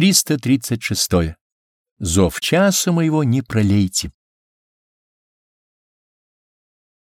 336. Зов часа моего не пролейте.